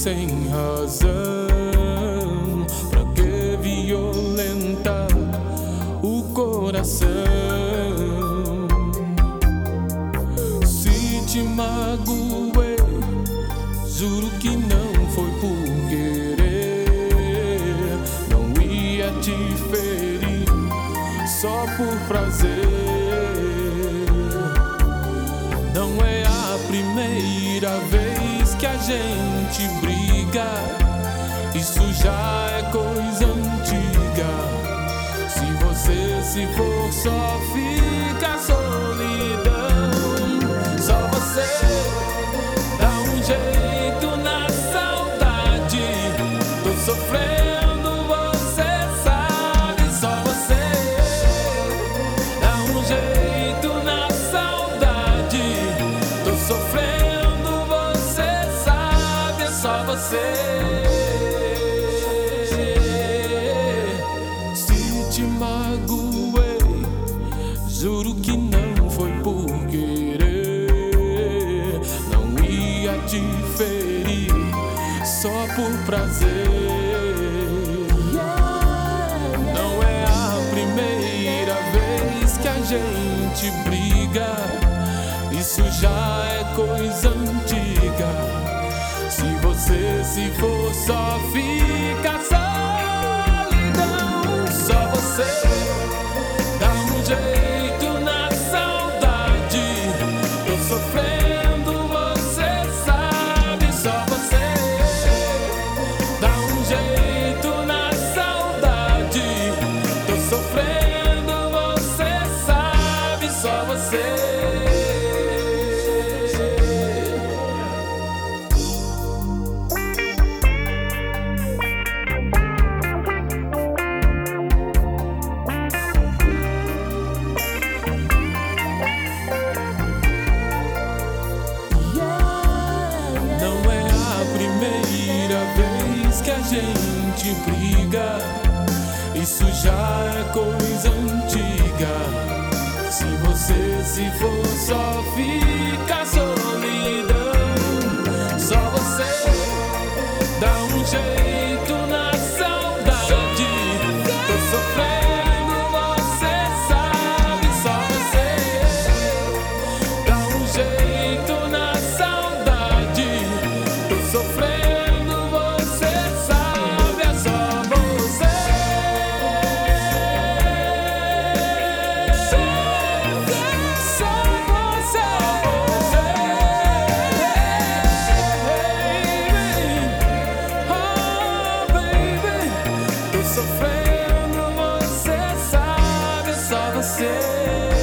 sem razão. Pra que violentar o coração? Se te magoei, juro que não foi por querer. Não ia te ferir só por prazer. Não é a primeira vez que a gente briga. Isso já é coisa antiga. Se você se for, só fica solidão. Só você dá um jeito na saudade. Tô sofrendo, Se te magoei, juro que não foi por querer. Não ia te ferir só por prazer. Não é a primeira vez que a gente briga. Isso já é coisa antiga. Se você se for, só fica solidão. Só você dá um jeito na saudade. Tô sofrendo, você sabe. Só você dá um jeito na saudade. Tô sofrendo, você sabe. Só você. Se você se for, só fica yeah.